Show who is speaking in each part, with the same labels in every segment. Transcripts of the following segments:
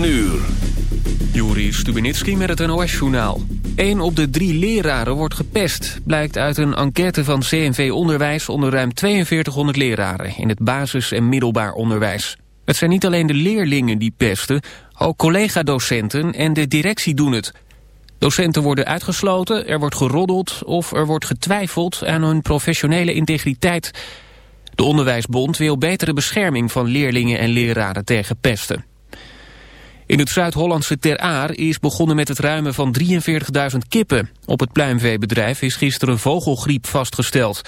Speaker 1: 9 uur.
Speaker 2: Juri Stubenitski met het NOS-journaal. Eén op de drie leraren wordt gepest, blijkt uit een enquête van CNV Onderwijs onder ruim 4200 leraren in het basis- en middelbaar onderwijs. Het zijn niet alleen de leerlingen die pesten, ook collega-docenten en de directie doen het. Docenten worden uitgesloten, er wordt geroddeld of er wordt getwijfeld aan hun professionele integriteit. De Onderwijsbond wil betere bescherming van leerlingen en leraren tegen pesten. In het Zuid-Hollandse Ter Aar is begonnen met het ruimen van 43.000 kippen. Op het pluimveebedrijf is gisteren vogelgriep vastgesteld.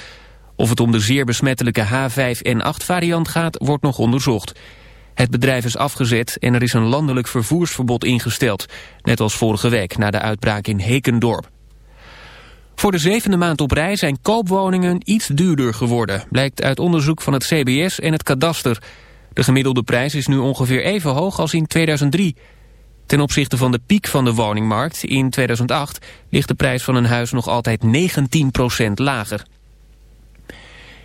Speaker 2: Of het om de zeer besmettelijke H5N8 variant gaat, wordt nog onderzocht. Het bedrijf is afgezet en er is een landelijk vervoersverbod ingesteld. Net als vorige week na de uitbraak in Hekendorp. Voor de zevende maand op rij zijn koopwoningen iets duurder geworden... blijkt uit onderzoek van het CBS en het kadaster... De gemiddelde prijs is nu ongeveer even hoog als in 2003. Ten opzichte van de piek van de woningmarkt in 2008 ligt de prijs van een huis nog altijd 19% lager.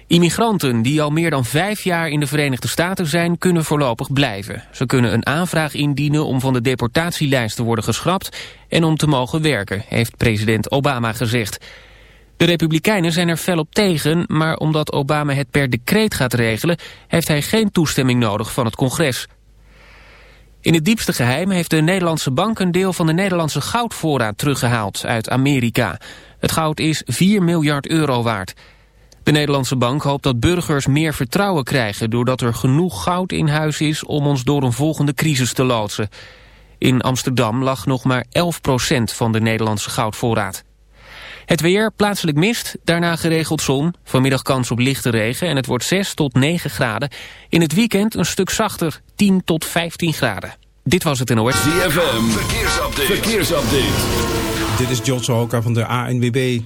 Speaker 2: Immigranten die al meer dan vijf jaar in de Verenigde Staten zijn... kunnen voorlopig blijven. Ze kunnen een aanvraag indienen om van de deportatielijst te worden geschrapt... en om te mogen werken, heeft president Obama gezegd. De Republikeinen zijn er fel op tegen, maar omdat Obama het per decreet gaat regelen... heeft hij geen toestemming nodig van het congres. In het diepste geheim heeft de Nederlandse bank een deel van de Nederlandse goudvoorraad teruggehaald uit Amerika. Het goud is 4 miljard euro waard. De Nederlandse bank hoopt dat burgers meer vertrouwen krijgen... doordat er genoeg goud in huis is om ons door een volgende crisis te loodsen. In Amsterdam lag nog maar 11% van de Nederlandse goudvoorraad. Het weer, plaatselijk mist, daarna geregeld zon. Vanmiddag kans op lichte regen en het wordt 6 tot 9 graden. In het weekend een stuk zachter, 10 tot 15 graden. Dit was het NOS.
Speaker 1: ZFM, verkeersupdate. verkeersupdate.
Speaker 3: Dit is John Sohoka van de ANWB.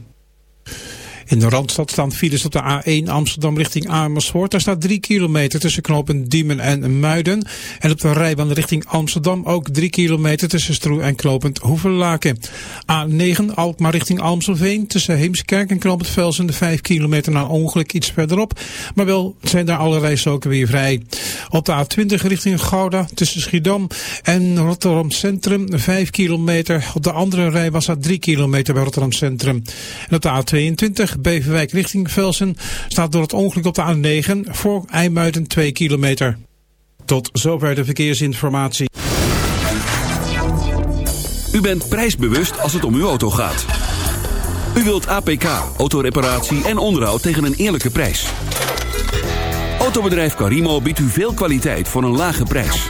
Speaker 3: In de Randstad staan files op de A1 Amsterdam richting Amersfoort. Daar staat 3 kilometer tussen knopen Diemen en Muiden. En op de rijbaan richting Amsterdam ook 3 kilometer tussen Stroe en knopend Hoevenlaken. A9 Alkmaar richting Amstelveen tussen Heemskerk en knopend Velsen de 5 kilometer na ongeluk iets verderop. Maar wel zijn daar alle rijstroken weer vrij. Op de A20 richting Gouda tussen Schiedam en Rotterdam Centrum 5 kilometer. Op de andere rijbaan staat 3 kilometer bij Rotterdam Centrum. En op de A22 Beverwijk richting Velsen staat door het ongeluk op de A9 voor IJmuiden 2 kilometer. Tot zover de verkeersinformatie.
Speaker 1: U bent prijsbewust als het om uw auto gaat. U wilt APK, autoreparatie en onderhoud tegen een eerlijke prijs. Autobedrijf Carimo biedt u veel kwaliteit voor een lage prijs.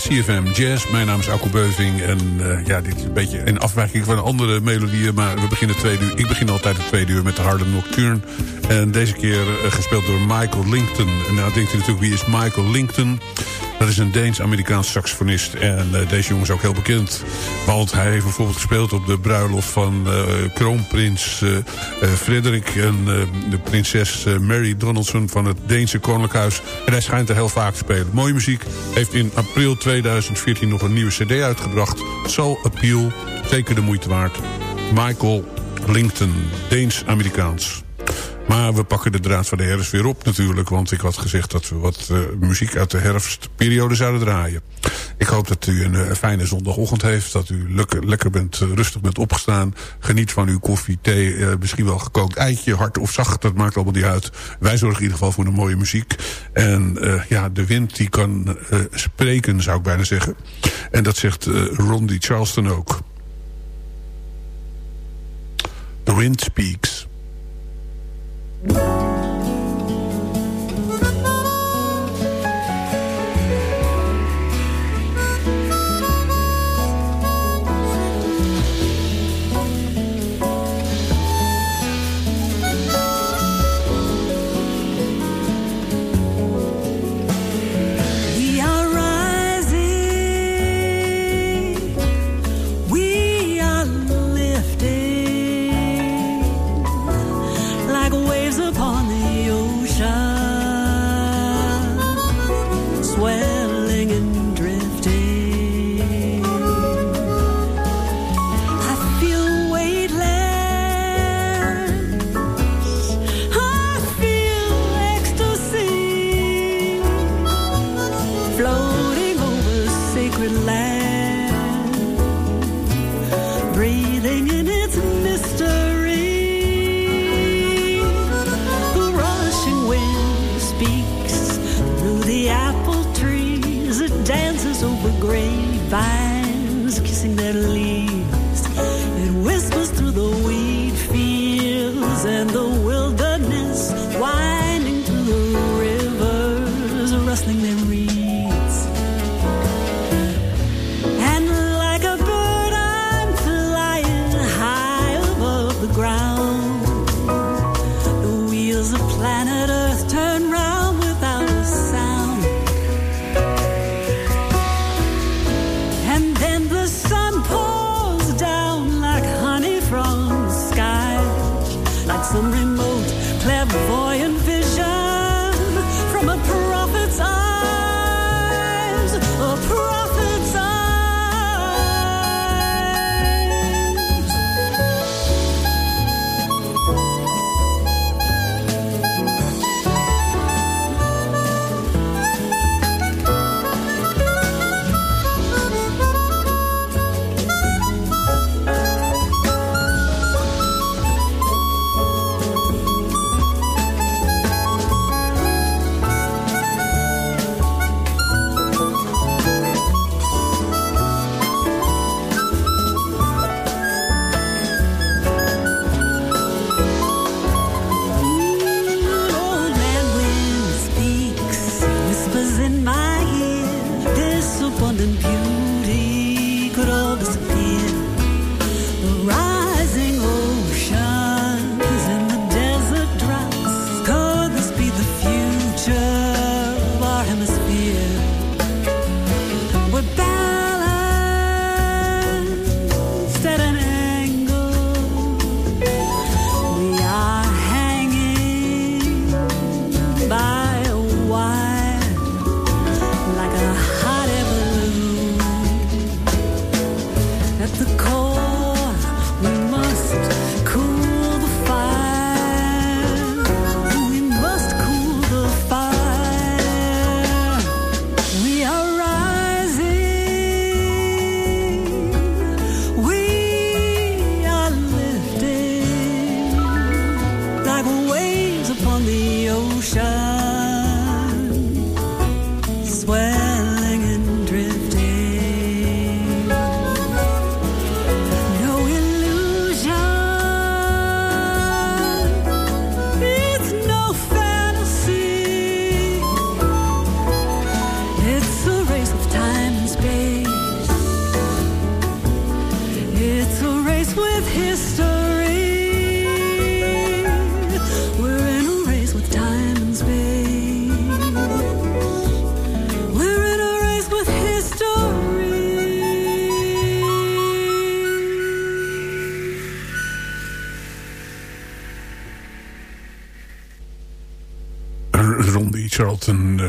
Speaker 4: CFM Jazz. Mijn naam is Akko Beuving en uh, ja, dit is een beetje een afwijking van andere melodieën. Maar we beginnen tweede uur. Ik begin altijd het tweede uur met de Harlem Nocturne. En deze keer uh, gespeeld door Michael Linkton. En nou denkt u natuurlijk, wie is Michael Linkton? Dat is een Deens-Amerikaans saxofonist. En uh, deze jongen is ook heel bekend. Want hij heeft bijvoorbeeld gespeeld op de bruiloft van uh, kroonprins uh, Frederik... en de prinses Mary Donaldson van het Deense Koninklijk Huis. En hij schijnt er heel vaak te spelen. Mooie muziek. Heeft in april 2014 nog een nieuwe cd uitgebracht. Soul Appeal. Zeker de moeite waard. Michael Linkton, Deens-Amerikaans. Maar we pakken de draad van de herfst weer op natuurlijk. Want ik had gezegd dat we wat uh, muziek uit de herfstperiode zouden draaien. Ik hoop dat u een uh, fijne zondagochtend heeft. Dat u lekker, lekker bent, uh, rustig bent opgestaan. Geniet van uw koffie, thee, misschien wel gekookt eitje. Hard of zacht, dat maakt allemaal niet uit. Wij zorgen in ieder geval voor een mooie muziek. En ja, de wind die kan spreken, zou ik bijna zeggen. En dat zegt Rondi Charleston ook. The wind speaks.
Speaker 5: John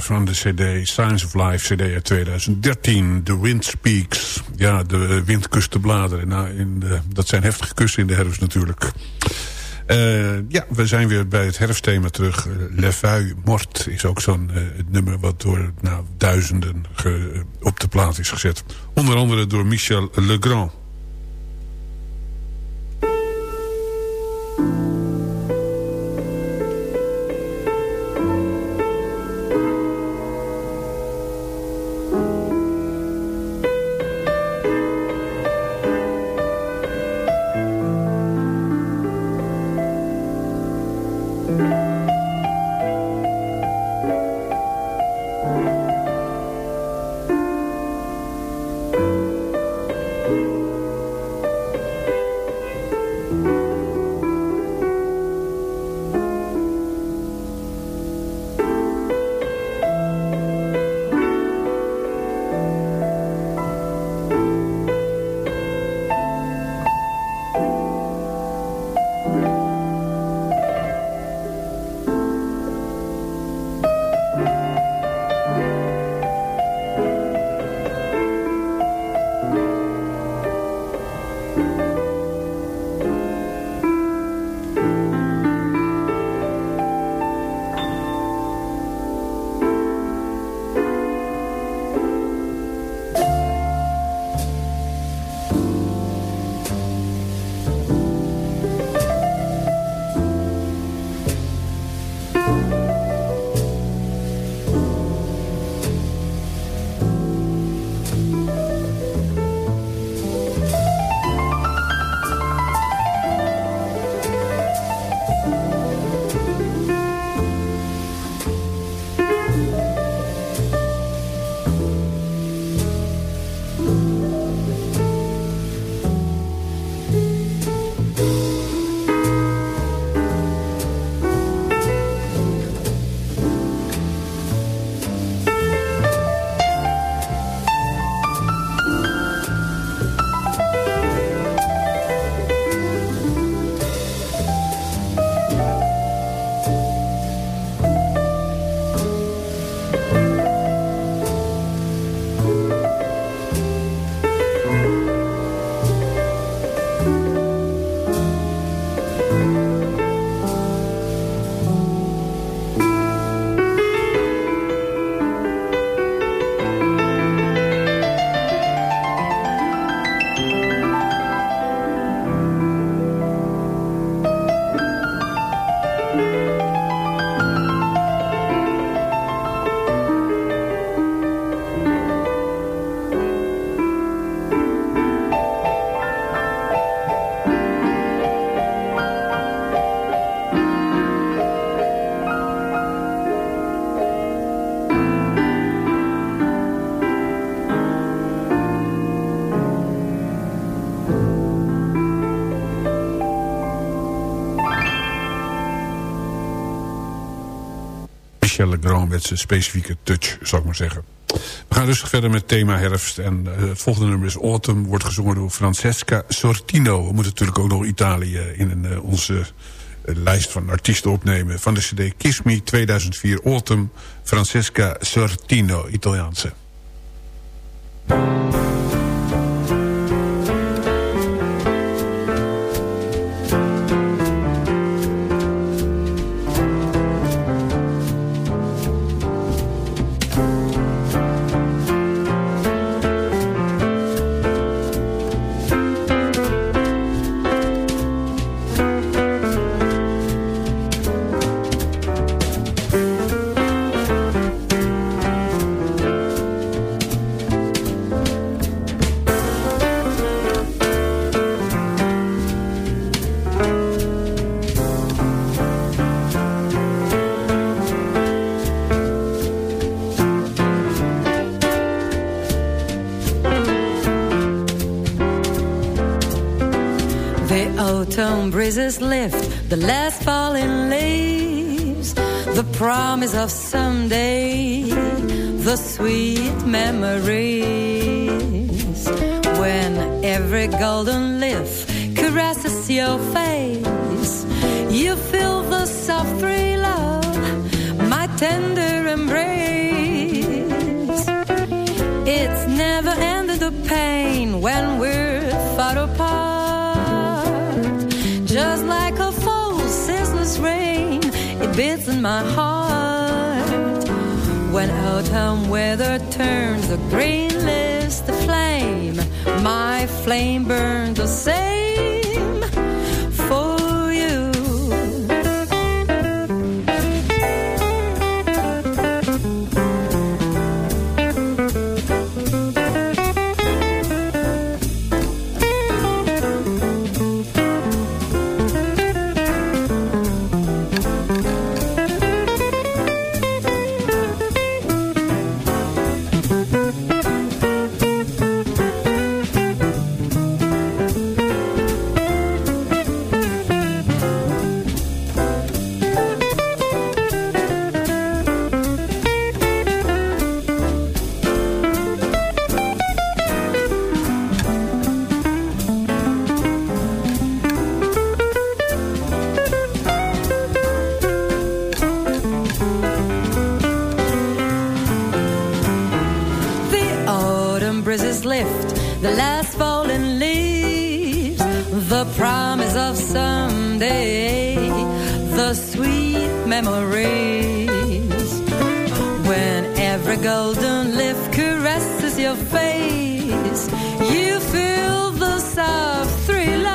Speaker 5: van de cd Science of Life, cd uit 2013. The Wind Speaks. Ja, de wind kust de bladeren. Nou, in de, dat zijn heftige kussen in de herfst natuurlijk. Uh, ja, we zijn weer bij het herfstthema terug. Le Feuille Mort is ook zo'n nummer wat door nou, duizenden op de plaat is gezet. Onder andere door Michel Legrand. Met zijn specifieke touch, zou ik maar zeggen. We gaan rustig verder met thema herfst. En uh, het volgende nummer is Autumn. Wordt gezongen door Francesca Sortino. We moeten natuurlijk ook nog Italië in uh, onze uh, lijst van artiesten opnemen. Van de cd Kiss Me 2004 Autumn. Francesca Sortino, Italiaanse.
Speaker 6: Breezes lift the last falling leaves, the promise of someday, the sweet memories. When every golden leaf caresses your face, you feel the soft free love, my tender embrace. It's never ended the pain when we're far apart. Beats in my heart. When autumn weather turns the green list to flame, my flame burns the same breezes lift the last fallen leaves, the promise of someday, the sweet memories. When every golden leaf caresses your face, you feel the soft thrill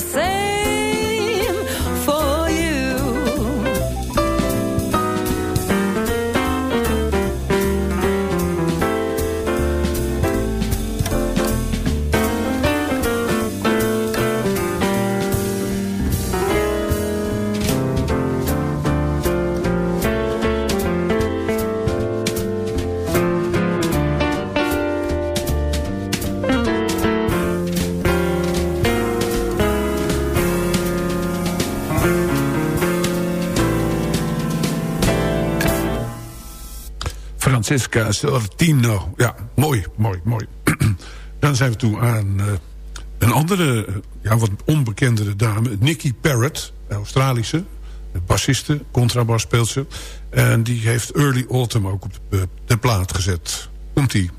Speaker 6: same
Speaker 7: Francesca Sortino. Ja, mooi, mooi, mooi. Dan zijn we toe aan eh, een andere, eh, ja, wat onbekendere dame. Nikki Parrott, Australische. Bassiste, contrabas speelt ze. En die heeft Early Autumn ook op de, de plaat gezet. Komt-ie.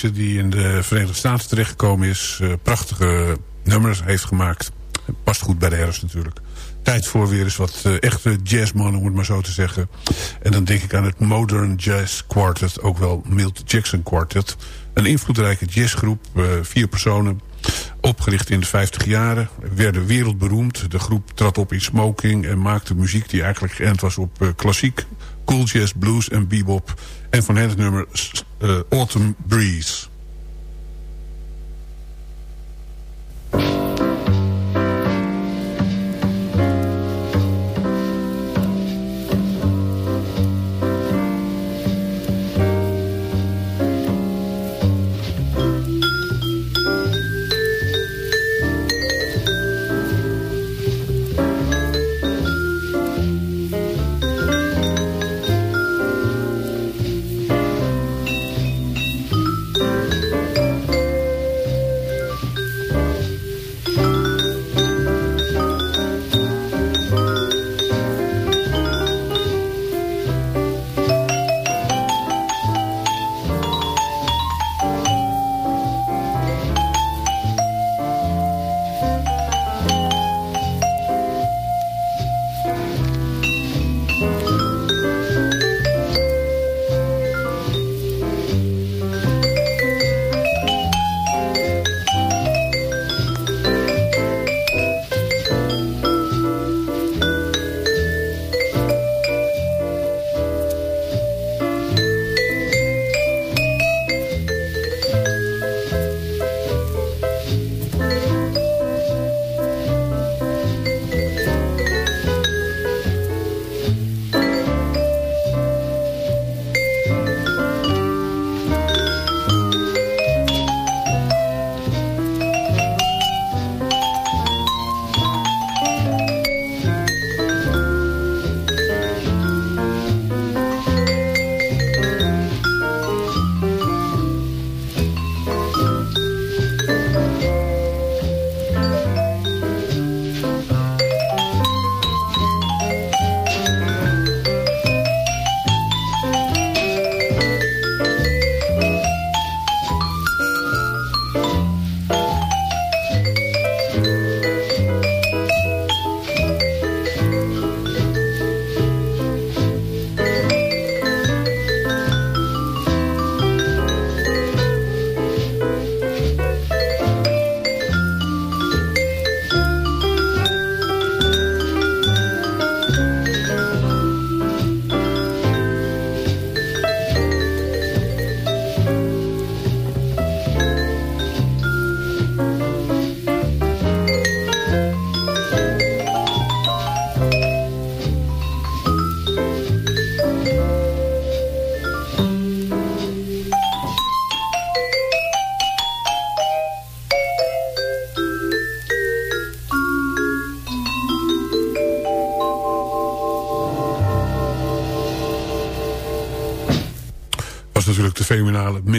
Speaker 5: Die in de Verenigde Staten terechtgekomen is. eh, prachtige nummers heeft gemaakt. Past goed bij de herfst natuurlijk. Tijd voor weer eens wat eh, echte jazzmannen, om het maar zo te zeggen. En dan denk ik aan het Modern Jazz Quartet, ook wel Milt Jackson Quartet. Een invloedrijke jazzgroep, eh, vier personen. Opgericht in de 50 jaren, werden wereldberoemd. De groep trad op in smoking en maakte muziek die eigenlijk geënt was op klassiek, cool jazz, blues en bebop. En van hen het nummer eh, Autumn Breeze.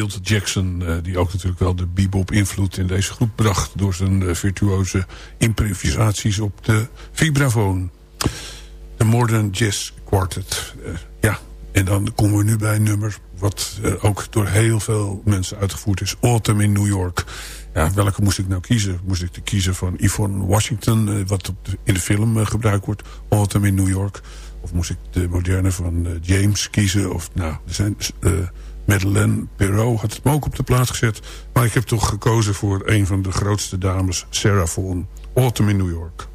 Speaker 5: Jackson... eh, die ook natuurlijk wel de bebop-invloed in deze groep bracht... door zijn eh, virtuoze improvisaties op de vibrafoon. De Modern Jazz Quartet. Eh, ja, en dan komen we nu bij een nummer... wat ook door heel veel mensen uitgevoerd is. Autumn in New York. Ja, welke moest ik nou kiezen? Moest ik de kiezen van Yvonne Washington... wat in de film gebruikt wordt. Autumn in New York. Of moest ik de moderne van James kiezen? Of nou, er zijn... Madeleine Perrault had het me ook op de plaats gezet. Maar ik heb toch gekozen voor een van de grootste dames, Sarah Vaughan. Autumn in New York.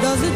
Speaker 8: Does it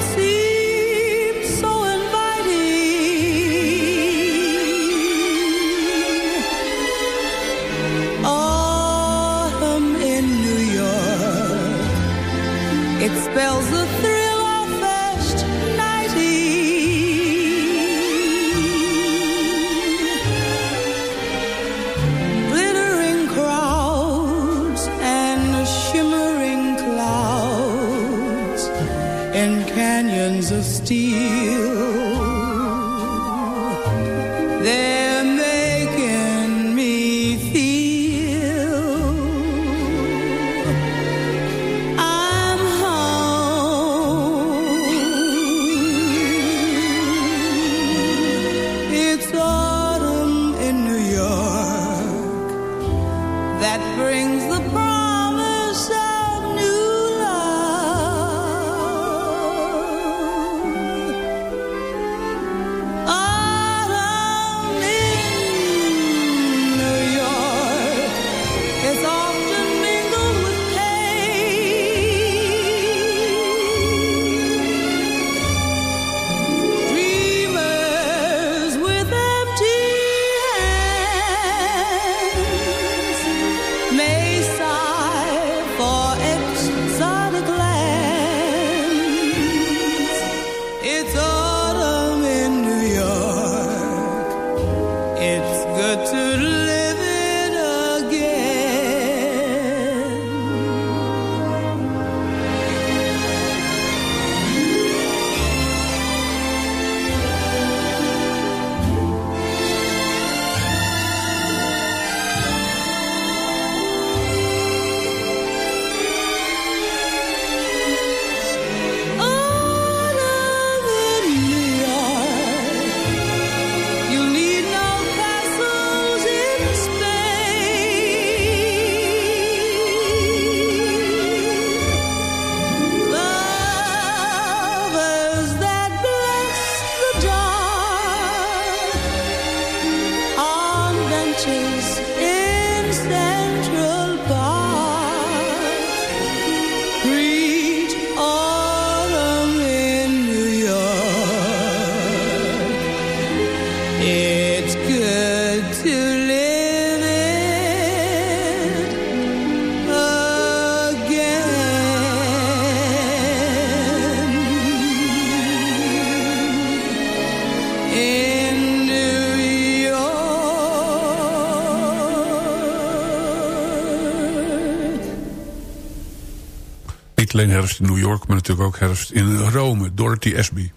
Speaker 5: Niet alleen herfst in New York, maar natuurlijk ook herfst in Rome. Dorothy Ashby.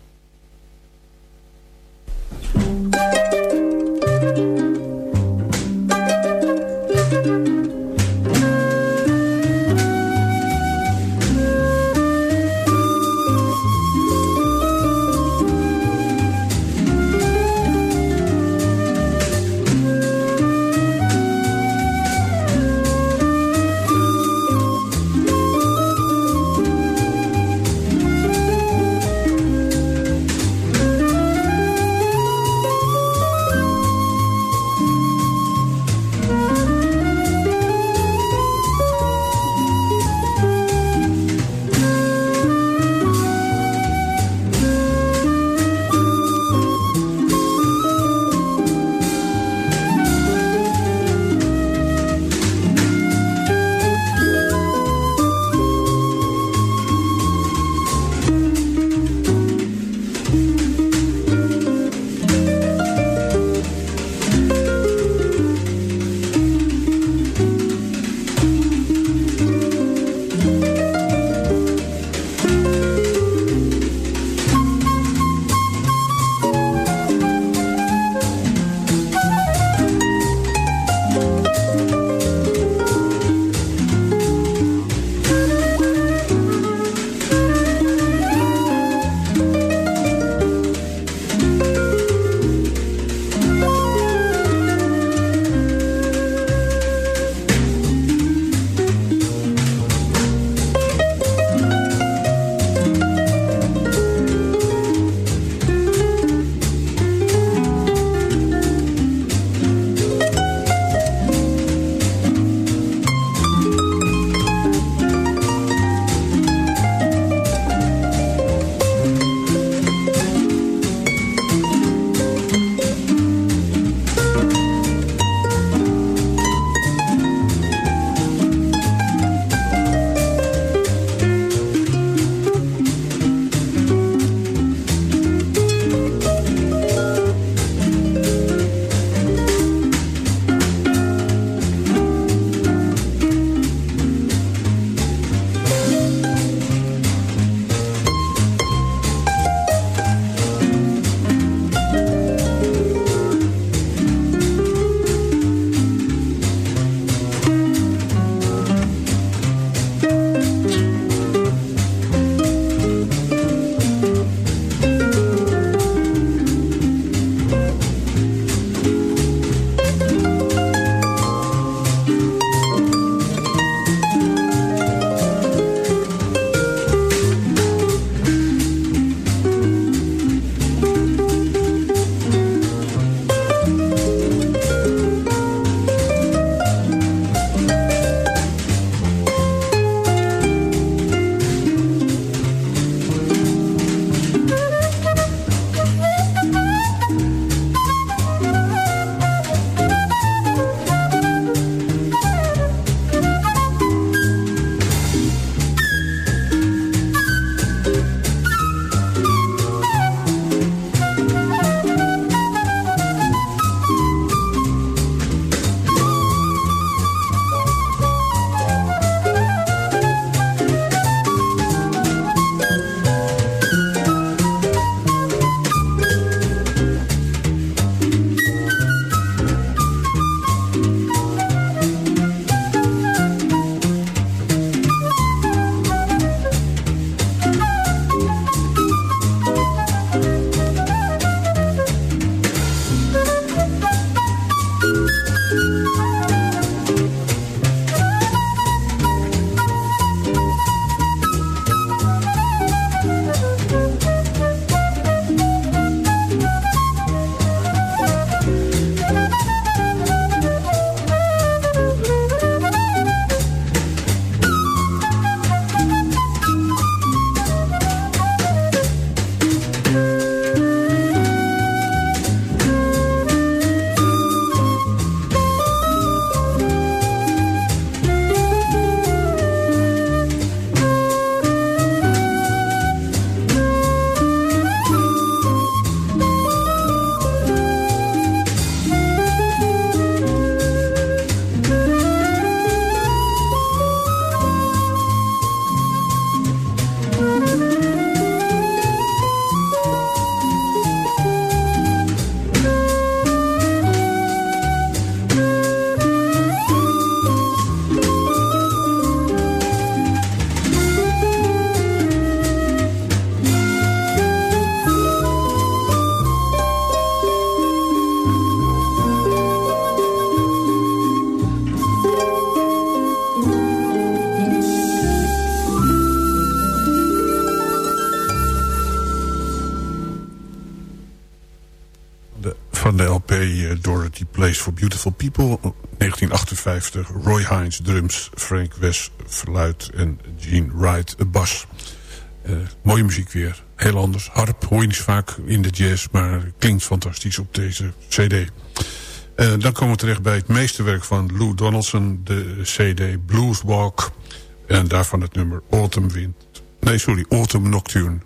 Speaker 5: Beautiful People. 1958. Roy Hines drums, Frank West fluit en Gene Wright bas. Uh, mooie muziek weer. Heel anders. Harp hoor je niet vaak in de jazz, maar klinkt fantastisch op deze cd. Uh, dan komen we terecht bij het meesterwerk van Lou Donaldson. De cd Blues Walk. En daarvan het nummer Autumn Wind. Nee, sorry, Autumn Nocturne.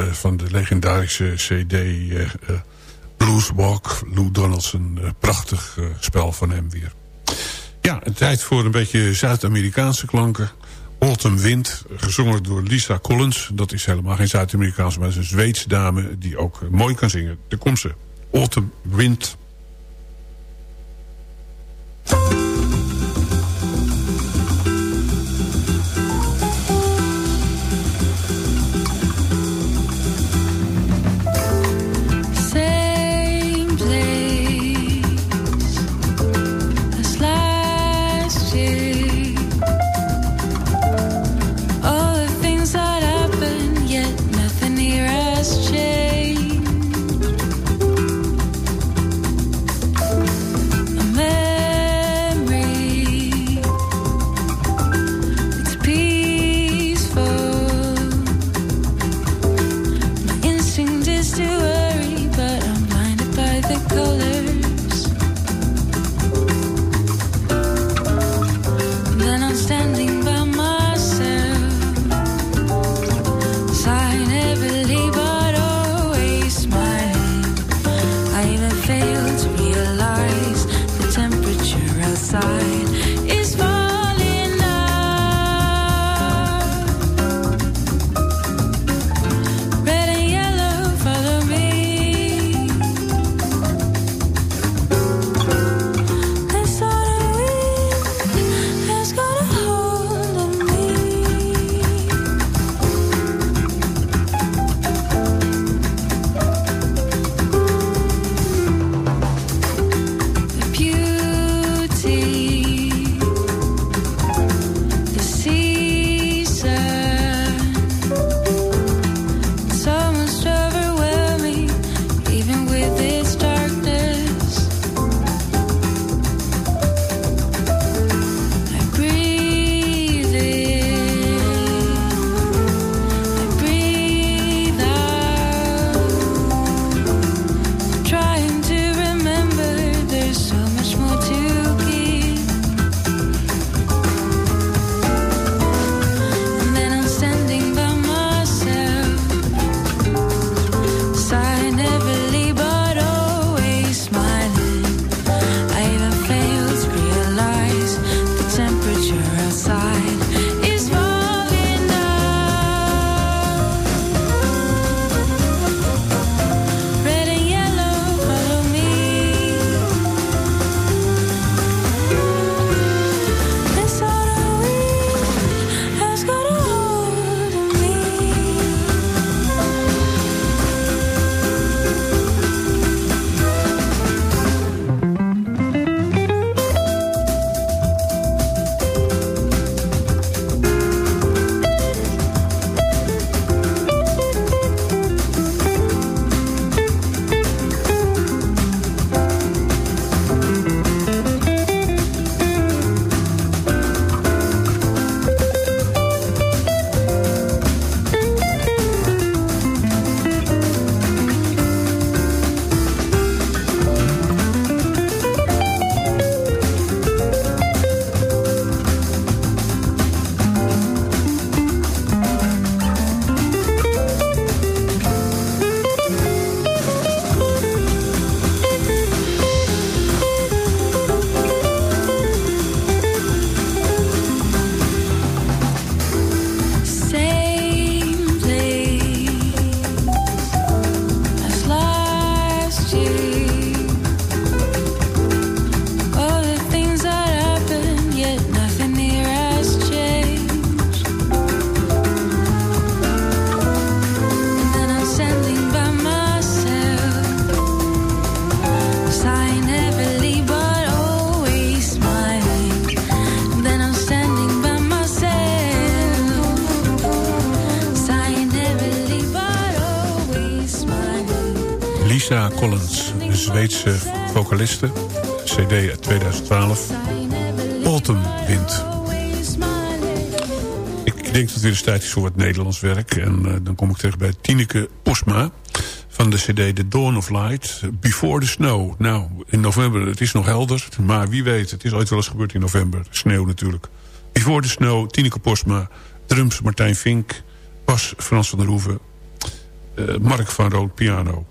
Speaker 7: Eh, van de legendarische cd uh, Blueswalk. Lou Donaldson, prachtig spel van hem weer. Ja, tijd voor een beetje Zuid-Amerikaanse klanken. Autumn Wind, gezongen door Lisa Collins. Dat is helemaal geen Zuid-Amerikaanse, maar is een Zweedse dame... die ook mooi kan zingen. Komt ze. Autumn Wind. Zweedse vocaliste. CD uit 2012. Autumn Wind. Ik denk dat weer eens tijd is voor wat Nederlands werk. En uh, dan kom ik terug bij Tineke Posma. Van de cd The Dawn of Light. Before the Snow. Nou, in november, het is nog helder. Maar wie weet, het is ooit wel eens gebeurd in november. Sneeuw natuurlijk. Before the Snow, Tineke Posma. Drums Martijn Vink. Bas Frans van der Hoeven.
Speaker 5: eh, Mark van Rood piano.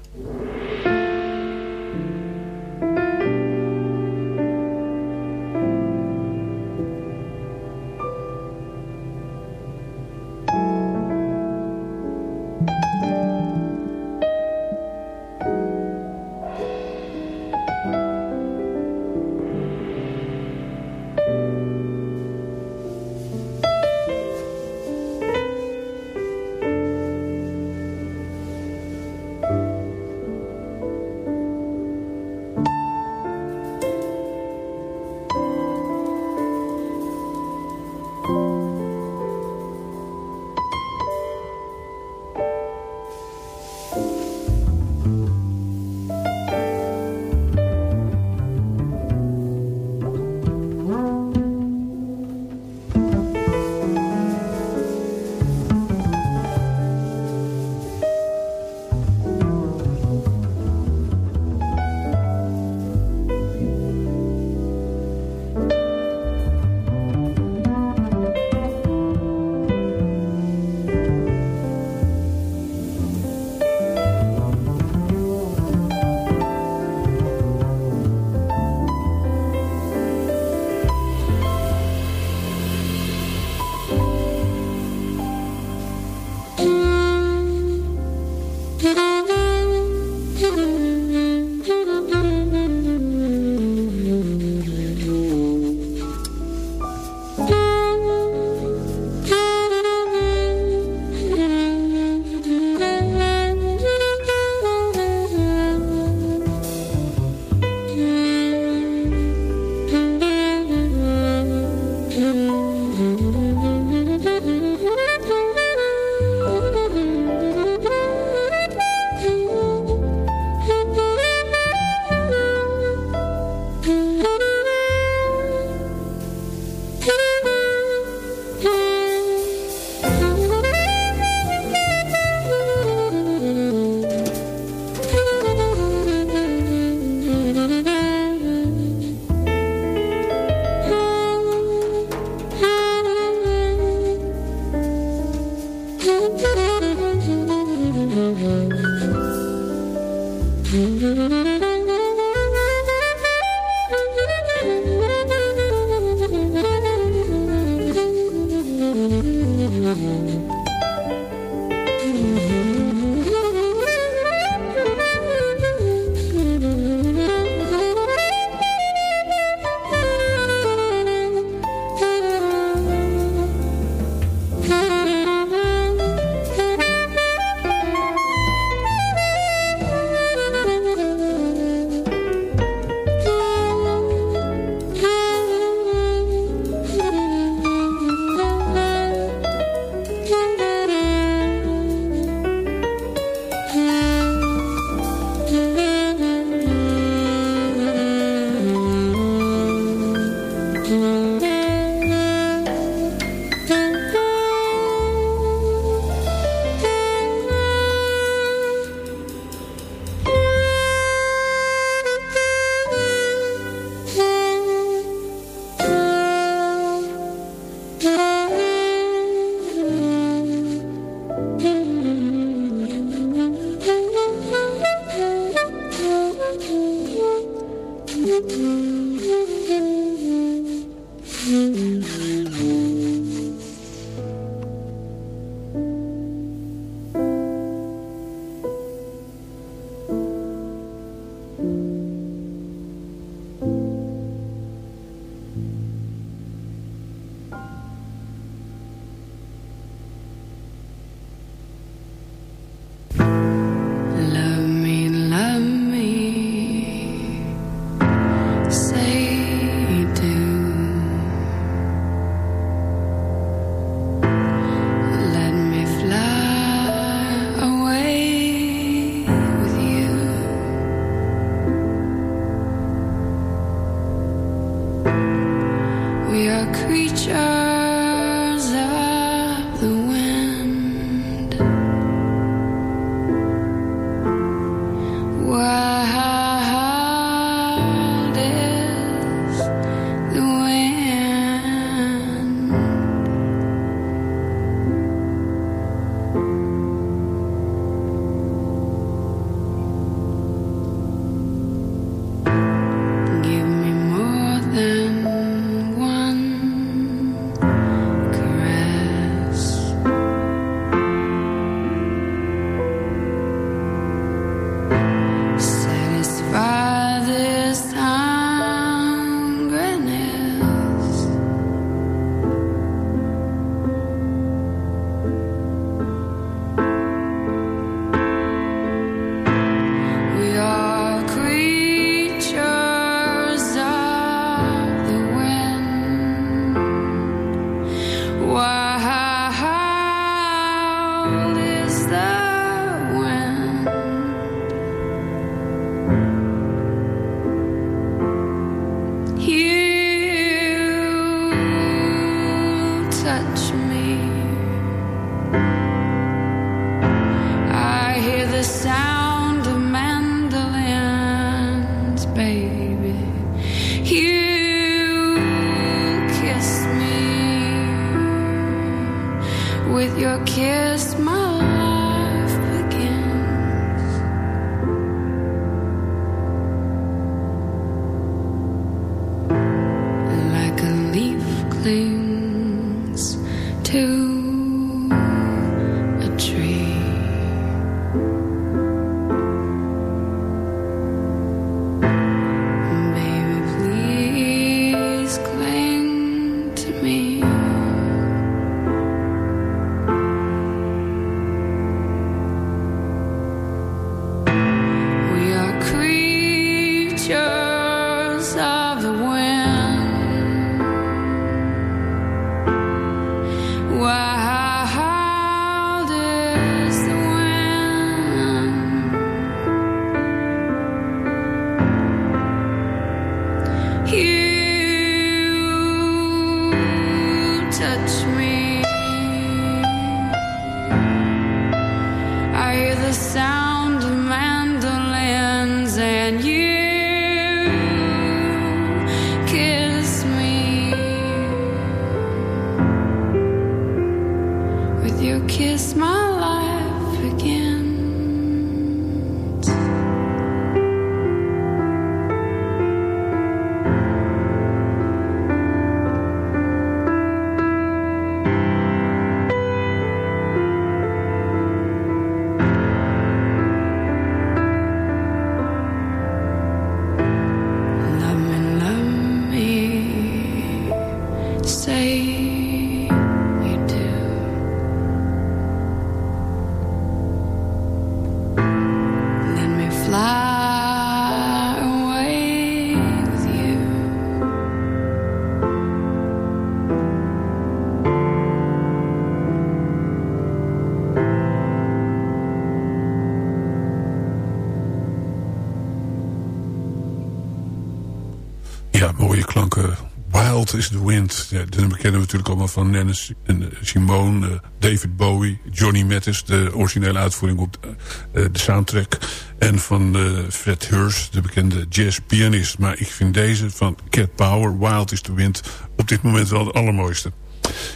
Speaker 9: Wild is the Wind.
Speaker 5: Ja, dat kennen we natuurlijk allemaal van Nennis en eh, Simone, eh, David Bowie, Johnny Mattis, de originele uitvoering op de, eh, de soundtrack. En van Fred Hurst, de bekende jazzpianist. Maar ik vind deze van Cat Power, Wild is the Wind, op dit moment wel de allermooiste.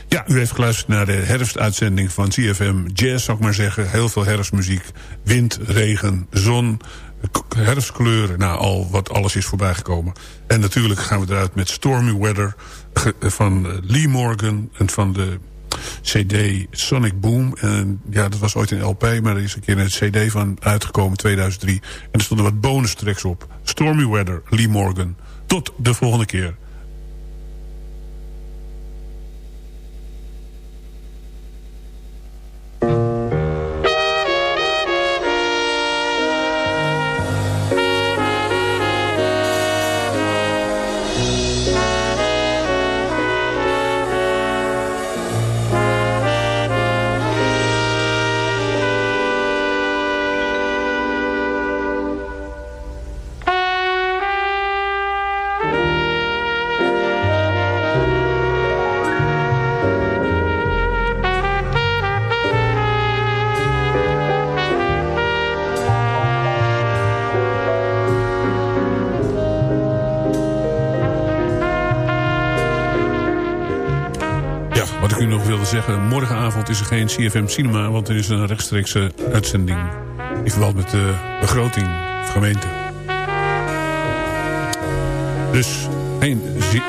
Speaker 5: Ja, u heeft geluisterd naar de herfstuitzending van CFM Jazz, zou ik maar zeggen. Heel veel herfstmuziek. Wind, regen, zon, herfstkleuren. Nou, al wat alles is voorbijgekomen. En natuurlijk gaan we eruit met Stormy Weather ge- van eh, Lee Morgan en van de CD Sonic Boom. En ja, dat was ooit een LP, maar er is een keer een CD van uitgekomen, 2003. En er stonden wat bonus tracks op. Stormy Weather, Lee Morgan. Tot de volgende keer. Morgenavond is er geen CFM Cinema, want er is een rechtstreekse uitzending in verband met de begroting van gemeente. Dus geen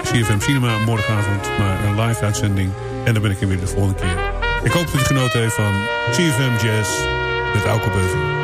Speaker 5: CFM Cinema morgenavond, maar een live uitzending. En dan ben ik er weer de volgende keer. Ik hoop dat u genoten heeft van CFM Jazz met Beuving.